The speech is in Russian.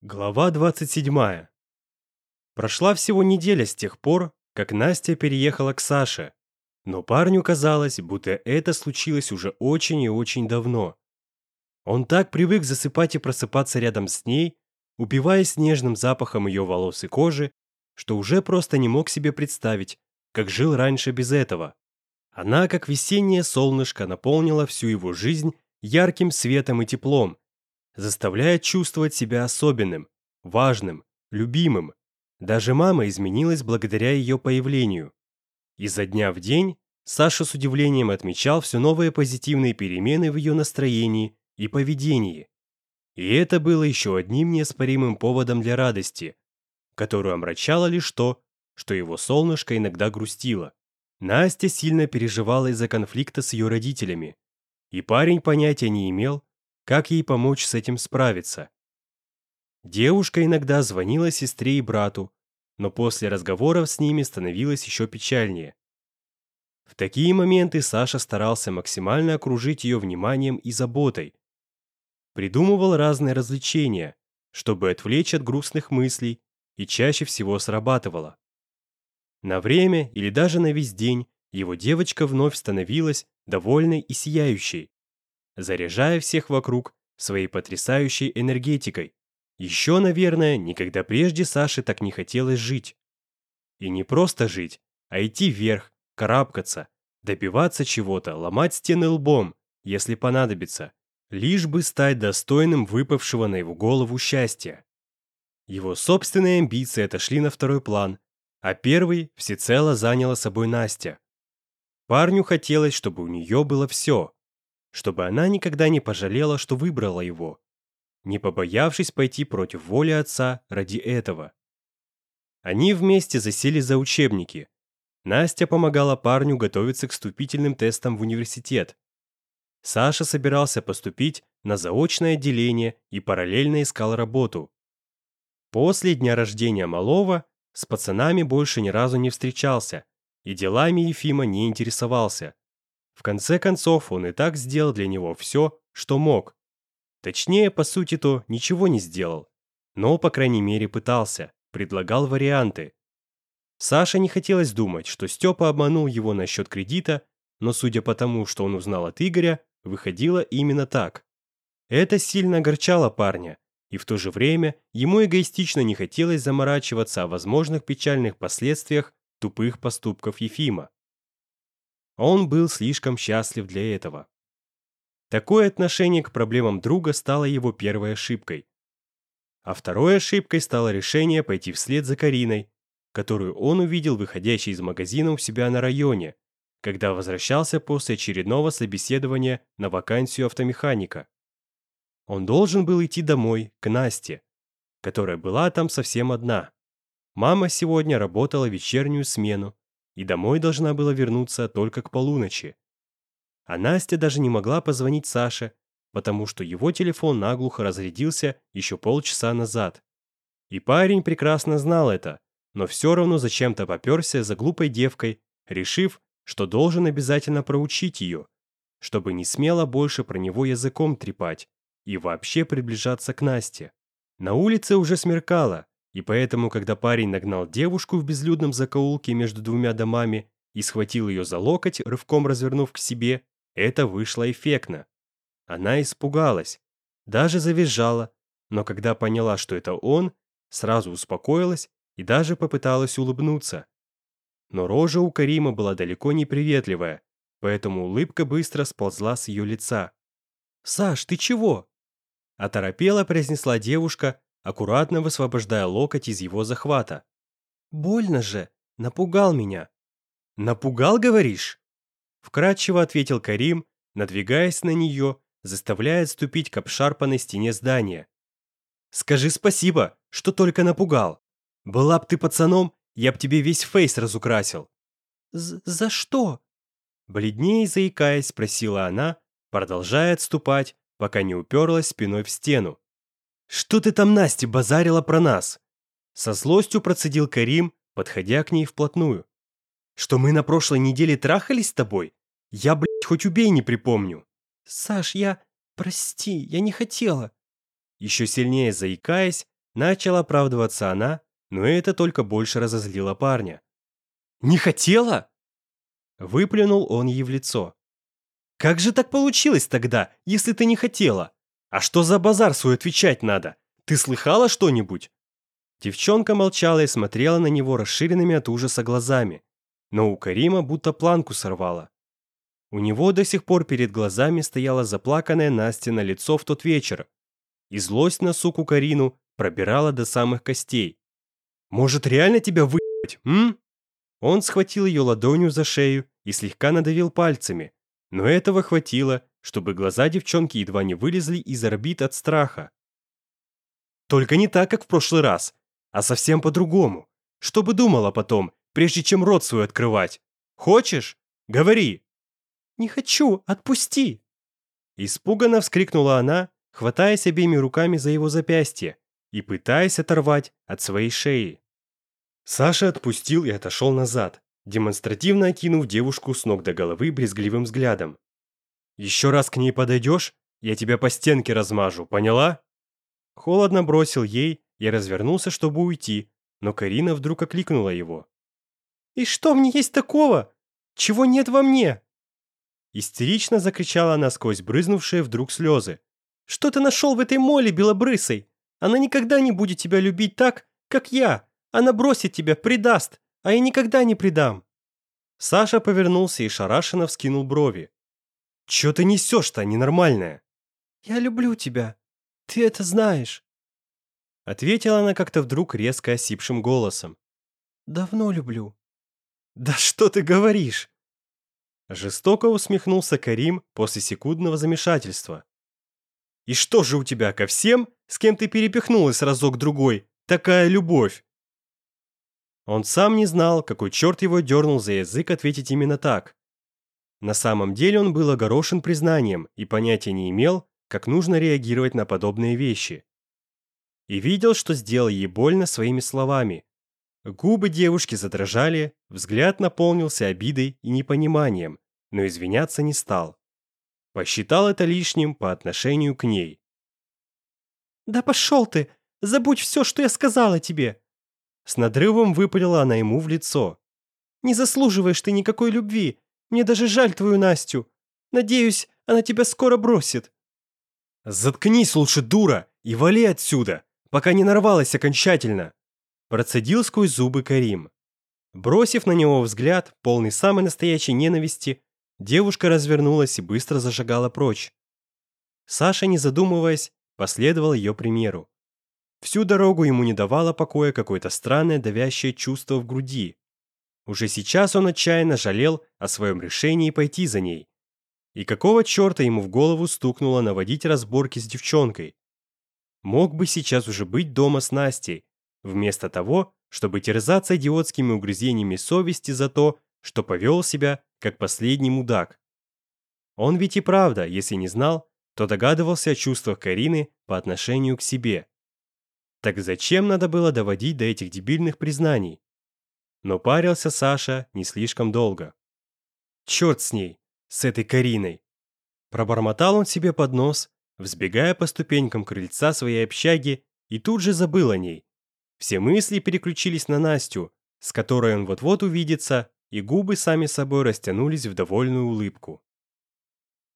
Глава 27. Прошла всего неделя с тех пор, как Настя переехала к Саше, но парню казалось, будто это случилось уже очень и очень давно. Он так привык засыпать и просыпаться рядом с ней, убиваясь нежным запахом ее волос и кожи, что уже просто не мог себе представить, как жил раньше без этого. Она, как весеннее солнышко, наполнила всю его жизнь ярким светом и теплом, заставляет чувствовать себя особенным, важным, любимым. Даже мама изменилась благодаря ее появлению. Изо дня в день Саша с удивлением отмечал все новые позитивные перемены в ее настроении и поведении. И это было еще одним неоспоримым поводом для радости, которую омрачало лишь то, что его солнышко иногда грустило. Настя сильно переживала из-за конфликта с ее родителями, и парень понятия не имел, как ей помочь с этим справиться. Девушка иногда звонила сестре и брату, но после разговоров с ними становилось еще печальнее. В такие моменты Саша старался максимально окружить ее вниманием и заботой. Придумывал разные развлечения, чтобы отвлечь от грустных мыслей, и чаще всего срабатывало. На время или даже на весь день его девочка вновь становилась довольной и сияющей заряжая всех вокруг своей потрясающей энергетикой. Еще, наверное, никогда прежде Саше так не хотелось жить. И не просто жить, а идти вверх, карабкаться, добиваться чего-то, ломать стены лбом, если понадобится, лишь бы стать достойным выпавшего на его голову счастья. Его собственные амбиции отошли на второй план, а первый всецело заняла собой Настя. Парню хотелось, чтобы у нее было все, чтобы она никогда не пожалела, что выбрала его, не побоявшись пойти против воли отца ради этого. Они вместе засели за учебники. Настя помогала парню готовиться к вступительным тестам в университет. Саша собирался поступить на заочное отделение и параллельно искал работу. После дня рождения Малого с пацанами больше ни разу не встречался и делами Ефима не интересовался. В конце концов, он и так сделал для него все, что мог. Точнее, по сути, то ничего не сделал. Но, по крайней мере, пытался, предлагал варианты. Саше не хотелось думать, что Степа обманул его насчет кредита, но судя по тому, что он узнал от Игоря, выходило именно так. Это сильно огорчало парня, и в то же время ему эгоистично не хотелось заморачиваться о возможных печальных последствиях тупых поступков Ефима. Он был слишком счастлив для этого. Такое отношение к проблемам друга стало его первой ошибкой. А второй ошибкой стало решение пойти вслед за Кариной, которую он увидел выходящей из магазина у себя на районе, когда возвращался после очередного собеседования на вакансию автомеханика. Он должен был идти домой, к Насте, которая была там совсем одна. Мама сегодня работала вечернюю смену, и домой должна была вернуться только к полуночи. А Настя даже не могла позвонить Саше, потому что его телефон наглухо разрядился еще полчаса назад. И парень прекрасно знал это, но все равно зачем-то поперся за глупой девкой, решив, что должен обязательно проучить ее, чтобы не смело больше про него языком трепать и вообще приближаться к Насте. На улице уже смеркало, и поэтому, когда парень нагнал девушку в безлюдном закоулке между двумя домами и схватил ее за локоть, рывком развернув к себе, это вышло эффектно. Она испугалась, даже завизжала, но когда поняла, что это он, сразу успокоилась и даже попыталась улыбнуться. Но рожа у Карима была далеко не приветливая, поэтому улыбка быстро сползла с ее лица. «Саш, ты чего?» Оторопела произнесла девушка, аккуратно высвобождая локоть из его захвата. «Больно же! Напугал меня!» «Напугал, говоришь?» Вкратчиво ответил Карим, надвигаясь на нее, заставляя отступить к обшарпанной стене здания. «Скажи спасибо, что только напугал. Была б ты пацаном, я б тебе весь фейс разукрасил». З «За что?» Бледнее заикаясь, спросила она, продолжая отступать, пока не уперлась спиной в стену. «Что ты там, Настя базарила про нас?» Со злостью процедил Карим, подходя к ней вплотную. «Что мы на прошлой неделе трахались с тобой? Я, блядь, хоть убей не припомню». «Саш, я... Прости, я не хотела». Еще сильнее заикаясь, начала оправдываться она, но это только больше разозлило парня. «Не хотела?» Выплюнул он ей в лицо. «Как же так получилось тогда, если ты не хотела?» А что за базар свой отвечать надо? Ты слыхала что-нибудь?» Девчонка молчала и смотрела на него расширенными от ужаса глазами, но у Карима будто планку сорвала. У него до сих пор перед глазами стояло заплаканное Настя на лицо в тот вечер, и злость на суку Карину пробирала до самых костей. «Может, реально тебя выебать, м?» Он схватил ее ладонью за шею и слегка надавил пальцами, но этого хватило, чтобы глаза девчонки едва не вылезли из орбит от страха. Только не так, как в прошлый раз, а совсем по-другому. Что бы думала потом, прежде чем рот свой открывать? Хочешь? Говори!» «Не хочу! Отпусти!» Испуганно вскрикнула она, хватаясь обеими руками за его запястье и пытаясь оторвать от своей шеи. Саша отпустил и отошел назад, демонстративно окинув девушку с ног до головы брезгливым взглядом. «Еще раз к ней подойдешь, я тебя по стенке размажу, поняла?» Холодно бросил ей и развернулся, чтобы уйти, но Карина вдруг окликнула его. «И что мне есть такого? Чего нет во мне?» Истерично закричала она сквозь брызнувшие вдруг слезы. «Что ты нашел в этой моле белобрысой? Она никогда не будет тебя любить так, как я. Она бросит тебя, предаст а я никогда не предам!» Саша повернулся и шарашенно вскинул брови. «Чё ты несёшь-то, ненормальная?» «Я люблю тебя. Ты это знаешь!» Ответила она как-то вдруг резко осипшим голосом. «Давно люблю». «Да что ты говоришь?» Жестоко усмехнулся Карим после секундного замешательства. «И что же у тебя ко всем, с кем ты перепихнулась разок-другой, такая любовь?» Он сам не знал, какой черт его дернул за язык ответить именно так. На самом деле он был огорошен признанием и понятия не имел, как нужно реагировать на подобные вещи. И видел, что сделал ей больно своими словами. Губы девушки задрожали, взгляд наполнился обидой и непониманием, но извиняться не стал. Посчитал это лишним по отношению к ней. «Да пошел ты! Забудь все, что я сказала тебе!» С надрывом выпалила она ему в лицо. «Не заслуживаешь ты никакой любви. Мне даже жаль твою Настю. Надеюсь, она тебя скоро бросит». «Заткнись лучше, дура, и вали отсюда, пока не нарвалась окончательно!» Процедил сквозь зубы Карим. Бросив на него взгляд, полный самой настоящей ненависти, девушка развернулась и быстро зашагала прочь. Саша, не задумываясь, последовал ее примеру. Всю дорогу ему не давало покоя какое-то странное давящее чувство в груди. Уже сейчас он отчаянно жалел о своем решении пойти за ней. И какого черта ему в голову стукнуло наводить разборки с девчонкой? Мог бы сейчас уже быть дома с Настей, вместо того, чтобы терзаться идиотскими угрызениями совести за то, что повел себя как последний мудак. Он ведь и правда, если не знал, то догадывался о чувствах Карины по отношению к себе. Так зачем надо было доводить до этих дебильных признаний? Но парился Саша не слишком долго. «Черт с ней! С этой Кариной!» Пробормотал он себе под нос, взбегая по ступенькам крыльца своей общаги, и тут же забыл о ней. Все мысли переключились на Настю, с которой он вот-вот увидится, и губы сами собой растянулись в довольную улыбку.